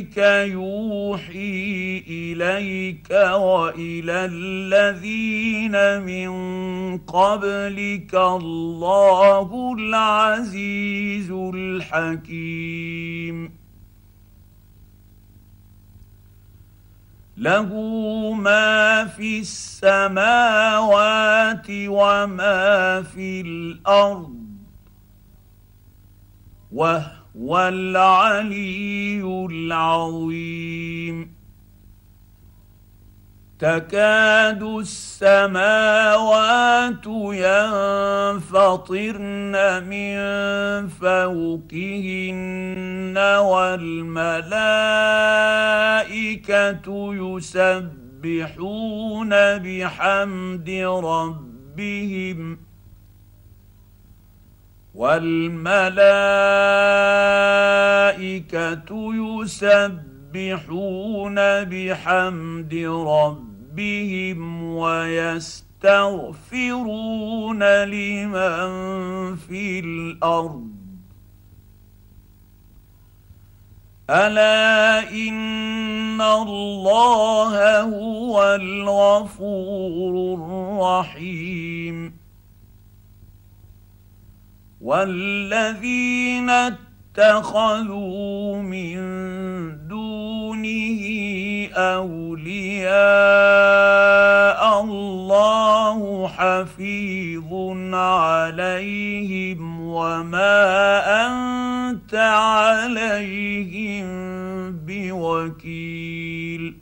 كذلك يوحي إليك وإلى الذين من قبلك الله العزيز الحكيم. له ما في السماوات وما في الأرض وهو العلي العظيم. تكاد السماوات ينفطرن من فوقهن والملائكة يسبحون بحمد ربهم. والملائكة يسبحون بحمد ربهم ويستغفرون لمن في الأرض. ألا إن الله هو الغفور الرحيم. والذين اتخذوا من دونه أولياء الله حفيظ عليهم وما أنت عليهم بوكيل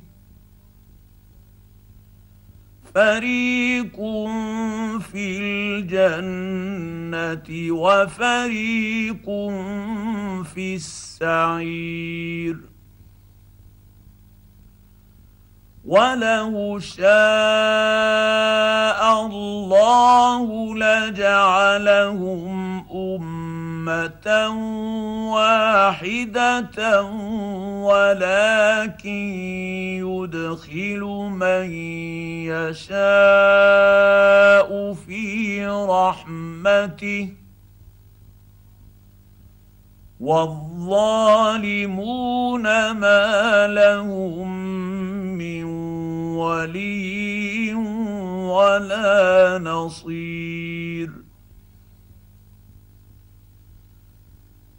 فريق في الجنه وفريق في السعير ولو شاء الله لجعلهم امه واحدة ولكن يدخل من يشاء في رحمته. والظالمون ما لهم من ولي ولا نصير.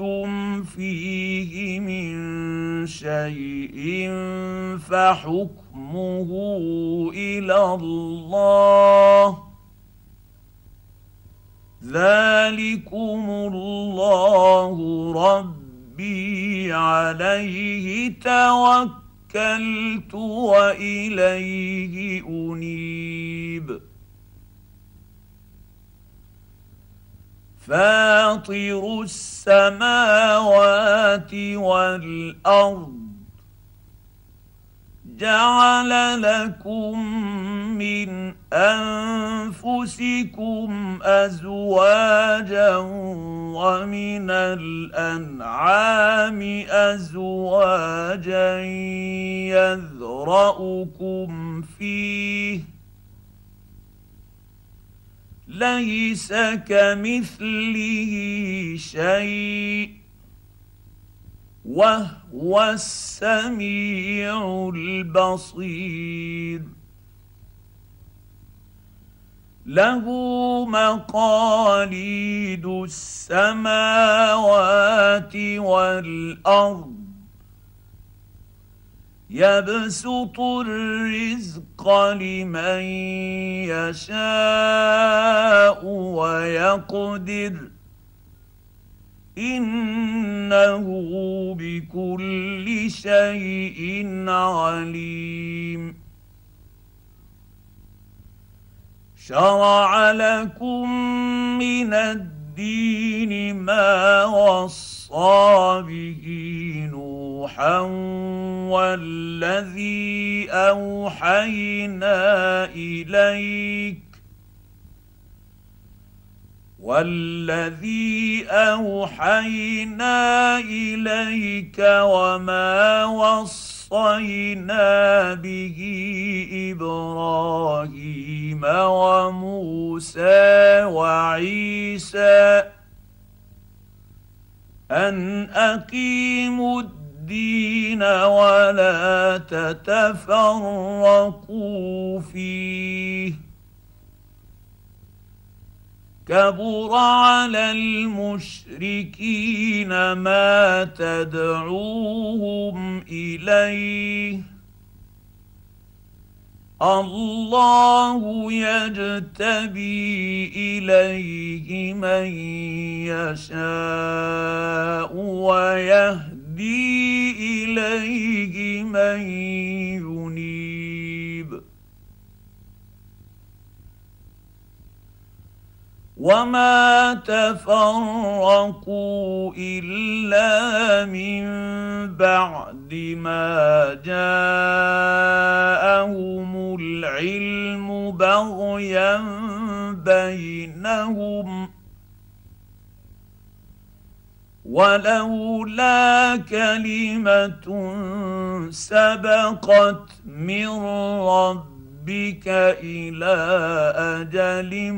اختلفتم فيه من شيء فحكمه إلى الله ذلكم الله ربي عليه توكلت واليه انيب فاطر السماوات والأرض جعل لكم من أنفسكم أزواجا ومن الأنعام أزواجا يذرأكم فيه ليس كمثله شيء وهو السميع البصير. له مقاليد السماوات والأرض يبسط الرزق لمن يشاء ويقدر. إنه بكل شيء عليم. شرع لكم من الدين ما وصى به نوحا والذي أوحينا إليك. والذي أوحينا إليك وما وصينا به إبراهيم وموسى وعيسى أن أقيموا الدين ولا تتفرقوا فيه. كبر على المشركين ما تدعوهم إليه. الله يجتبي إليه من يشاء ويهدي إليه من ينيب. وما تفرقوا إلا من بعد ما جاءهم العلم بغيا بينهم ولولا كلمة سبقت من ربك إلى أجل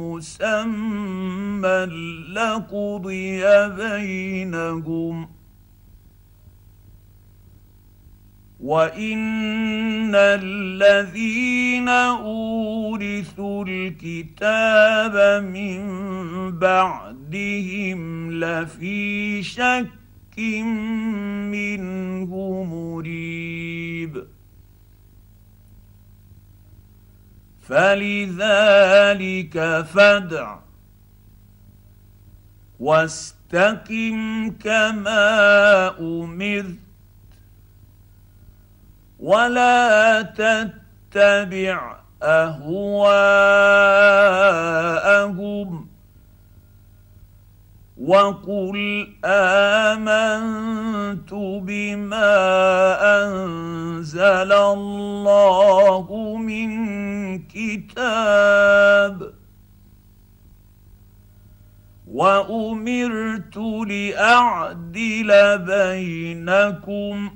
مسمى لقضي بينهم وان الذين اورثوا الكتاب من بعدهم لفي شك منه مريب فلذلك فادع واستقم كما امرت ولا تتبع اهواءهم وقل امنت بما انزل الله من كتاب وامرت لاعدل بينكم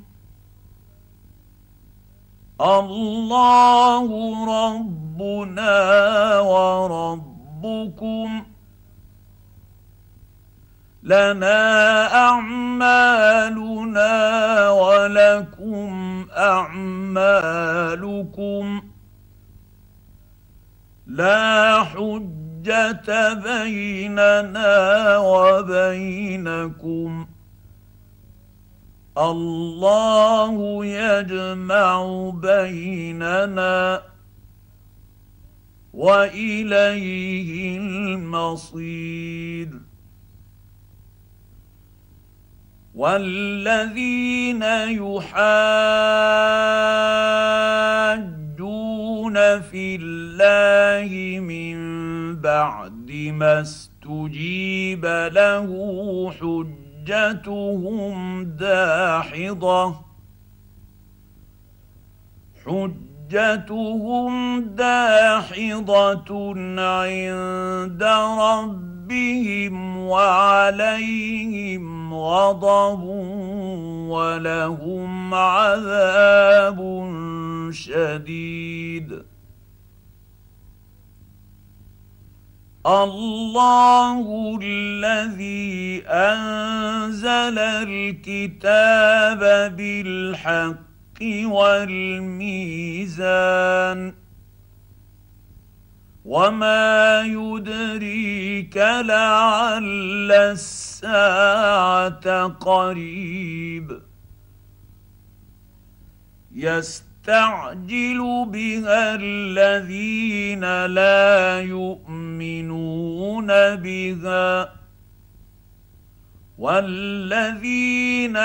الله ربنا وربكم لنا أعمالنا ولكم أعمالكم لا حجة بيننا وبينكم الله يجمع بيننا وإليه المصير. والذين يحاجون في الله من بعد ما استجيب له حجتهم داحضة. حجتهم داحضة عند ربهم وعليهم غضب ولهم عذاب شديد. الله الذي أنزل الكتاب بالحق والميزان وما يدريك لعل الساعة قريب يستعجل بها الذين لا يؤمنون بها والذين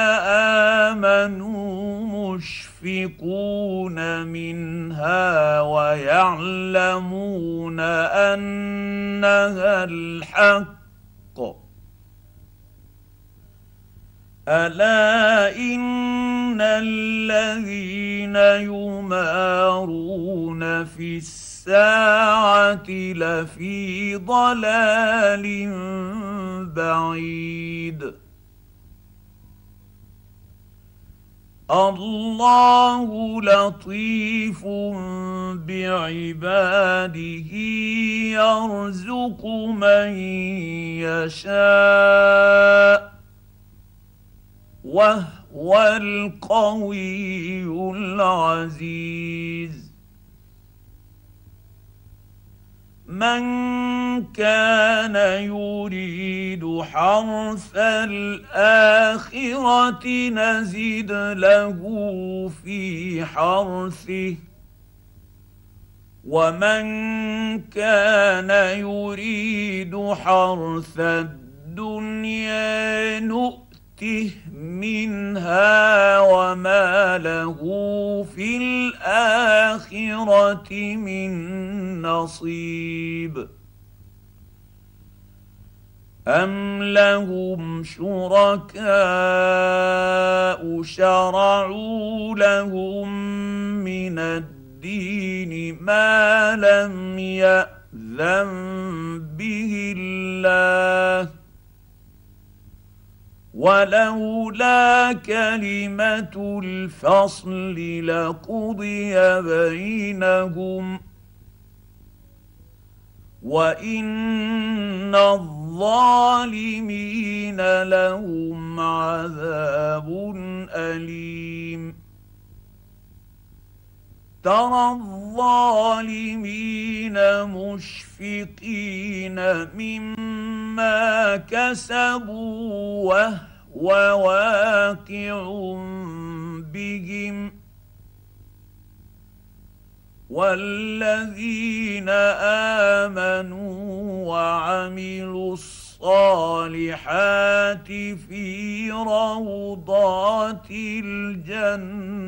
آمنوا مشفقون منها ويعلمون أنها الحق ألا إن الذين يمارون في الساعة لفي ضلال بعيد. الله لطيف بعباده يرزق من يشاء. وهو القوي العزيز. من كان يريد حرث الآخرة نزد له في حرثه. ومن كان يريد حرث الدنيا نؤمن نؤته منها وما له في الآخرة من نصيب. ام لهم شركاء شرعوا لهم من الدين ما لم ياذن به الله ولولا كلمة الفصل لقضي بينهم. وإن الظالمين لهم عذاب أليم. ترى الظالمين مشفقين مما كسبوا وهو واقع بهم والذين آمنوا وعملوا الصالحات في روضات الجنات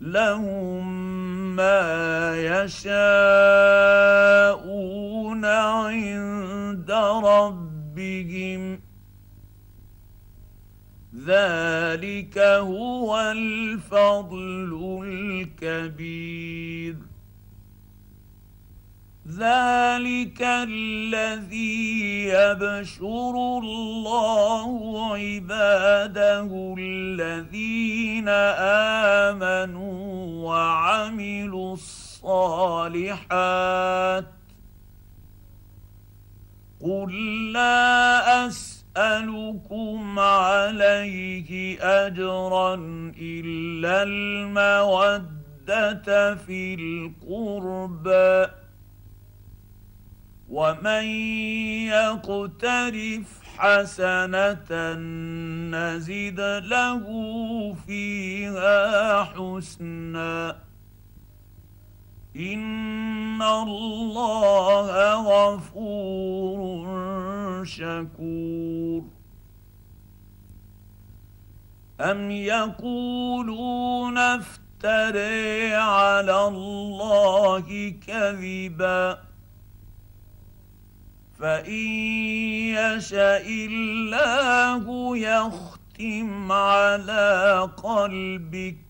لهم ما يشاءون ربهم ذلك هو الفضل الكبير. ذلك الذي يبشر الله عباده الذين آمنوا وعملوا الصالحات قل لا اسالكم عليه اجرا الا الموده في القربى ومن يقترف حسنه نزد له فيها حسنا ان الله غفور شكور. ام يقولون افتري على الله كذبا. فان يشا الله يختم يختم على قلبك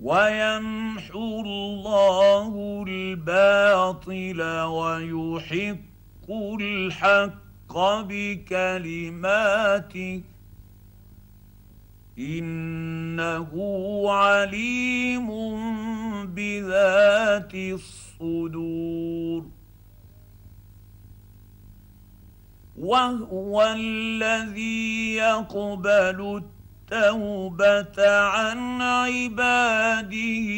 ويمحو الله الباطل ويحق الحق بكلماته. إنه عليم بذات الصدور. وهو الذي يقبل التوبة عن عباده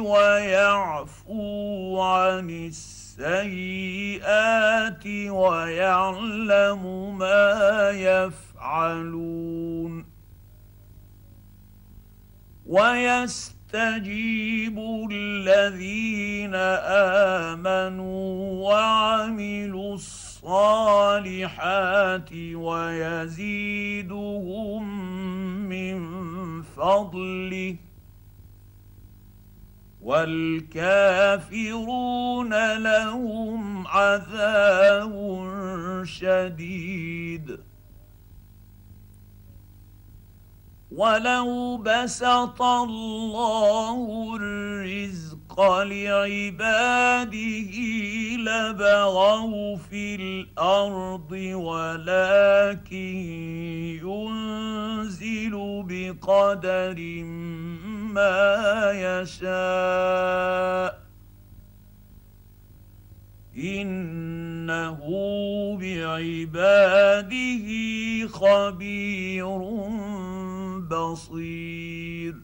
ويعفو عن السيئات ويعلم ما يفعلون. ويستجيب الذين آمنوا وعملوا الصالحات ويزيدهم من فضله والكافرون لهم عذاب شديد. ولو بسط الله الرزق لعباده لبغوا في الأرض ولكن ينزل بقدر ما يشاء انه بعباده خبير بصير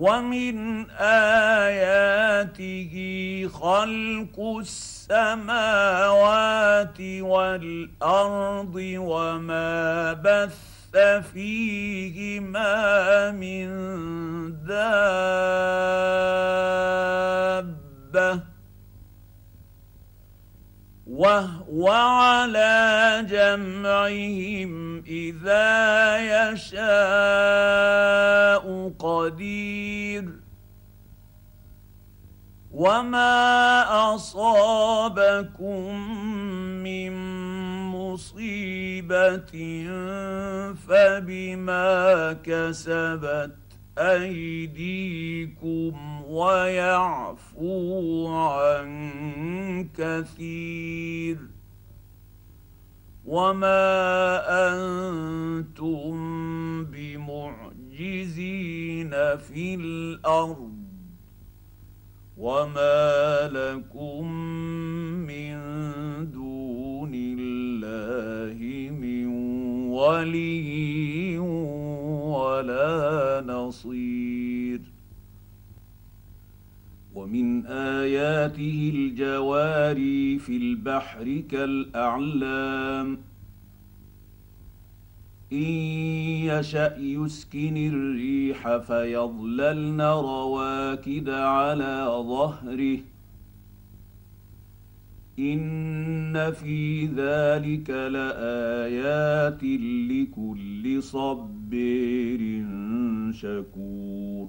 ومن آياته خلق السماوات والأرض وما بث فيهما من دابة. وهو على جمعهم إذا يشاء قدير. وما اصابكم من مصيبه فبما كسبت ايديكم ويعفو عن كثير وما أنتم بمعجزين في الأرض وما لكم من دون الله من ولي ولا نصير ومن آياته الجواري في البحر كالأعلام. إن يشأ يسكن الريح فيظللن رواكد على ظهره. إن في ذلك لآيات لكل صبير شكور.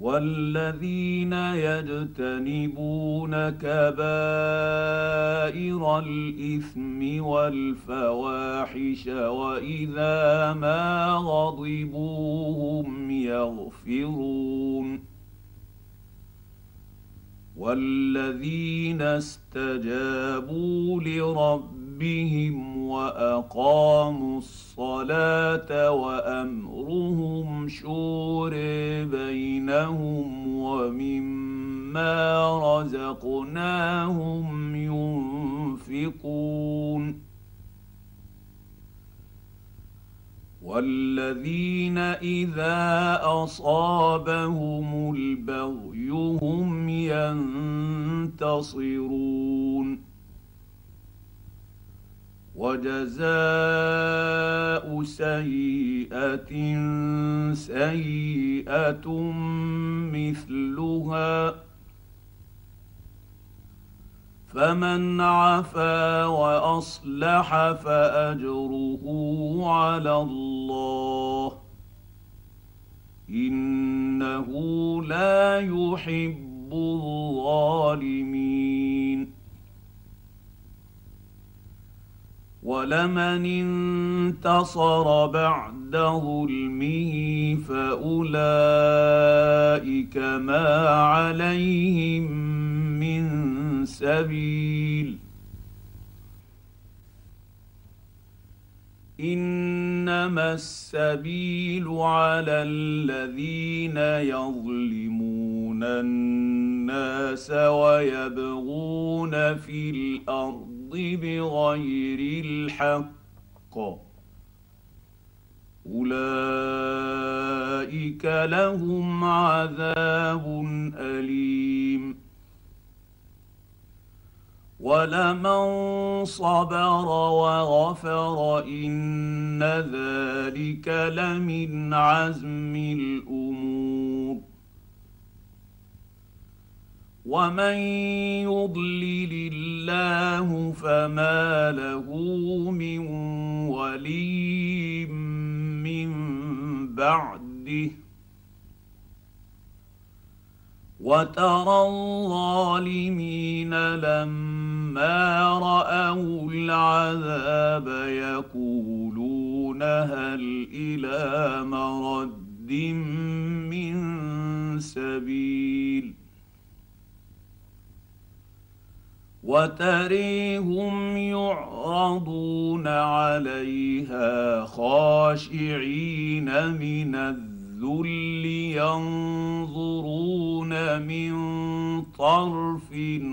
والذين يجتنبون كبائر الإثم والفواحش وإذا ما غضبوا هم يغفرون والذين استجابوا لربهم واقاموا الصلاه وامرهم شور بينهم ومما رزقناهم ينفقون والذين اذا اصابهم البغي هم ينتصرون وجزاء سيئة سيئة مثلها فمن عفا وأصلح فأجره على الله إنه لا يحب الظالمين ولمن انتصر بعد ظلمه فأولئك ما عليهم من سبيل. إنما السبيل على الذين يظلمون الناس ويبغون في الأرض بغير الحق. أولئك لهم عذاب أليم. ولمن صبر وغفر إن ذلك لمن عزم الأمور. ومن يضلل الله فما له من ولي من بعده وترى الظالمين لما راوا العذاب يقولون هل إلى مرد من سبيل وتريهم يعرضون عليها خاشعين من الذل ينظرون من طرف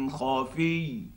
خفي.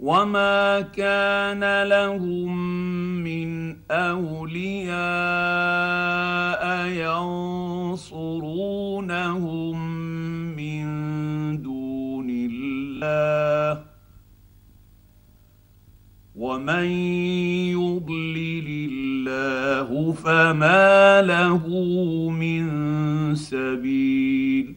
وما كان لهم من اولياء ينصرونهم من دون الله ومن يضلل الله فما له من سبيل.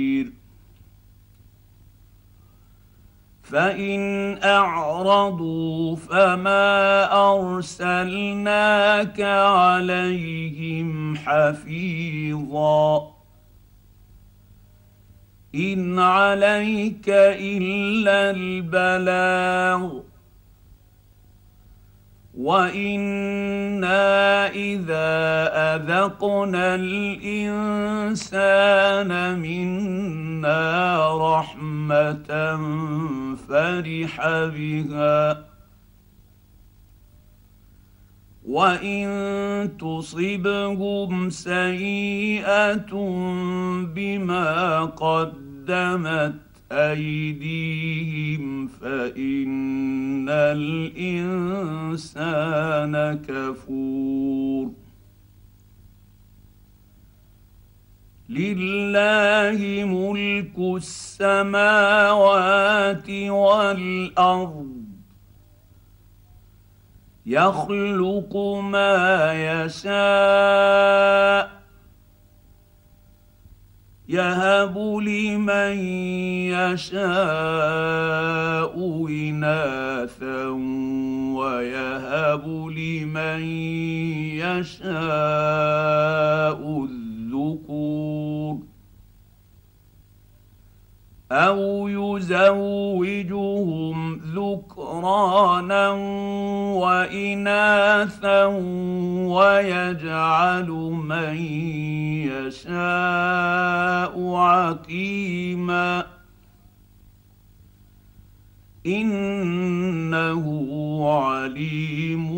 فإن أعرضوا فما أرسلناك عليهم حفيظا. إن عليك إلا البلاغ. وإنا إذا أذقنا الإنسان منا رحمة فرح بها وان تصبهم سيئه بما قدمت ايديهم فان الانسان كفور لله ملك السماوات والأرض. يخلق ما يشاء يهب لمن يشاء إناثا ويهب لمن يشاء أو يزوجهم ذكرانا واناثا ويجعل من يشاء عقيما انه عليم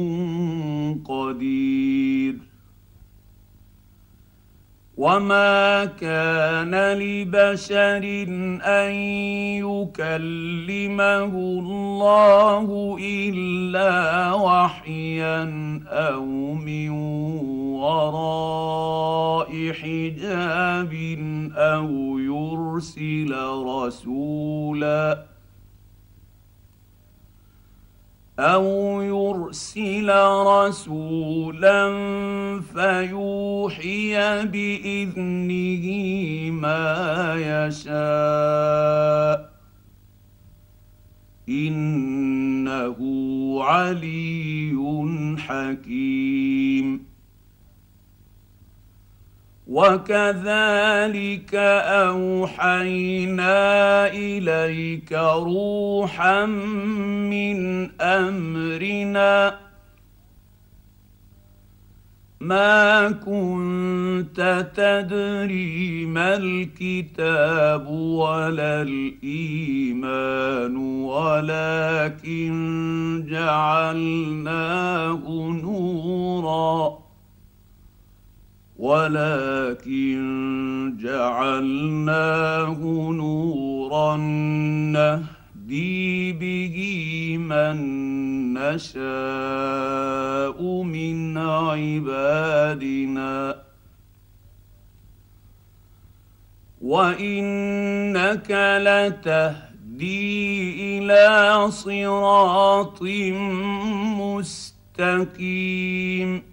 قدير وما كان لبشر ان يكلمه الله الا وحيا أو من وراء حجاب أو يرسل رسولا أو يرسل رسولا فيوحي باذنه ما يشاء انه علي حكيم وكذلك اوحينا اليك روحا من امرنا ما كنت تدري ما الكتاب ولا الايمان ولكن جعلناه نورا ولكن جعلناه نورا نهدي به من نشاء من عبادنا. وإنك لتهدي إلى صراط مستقيم.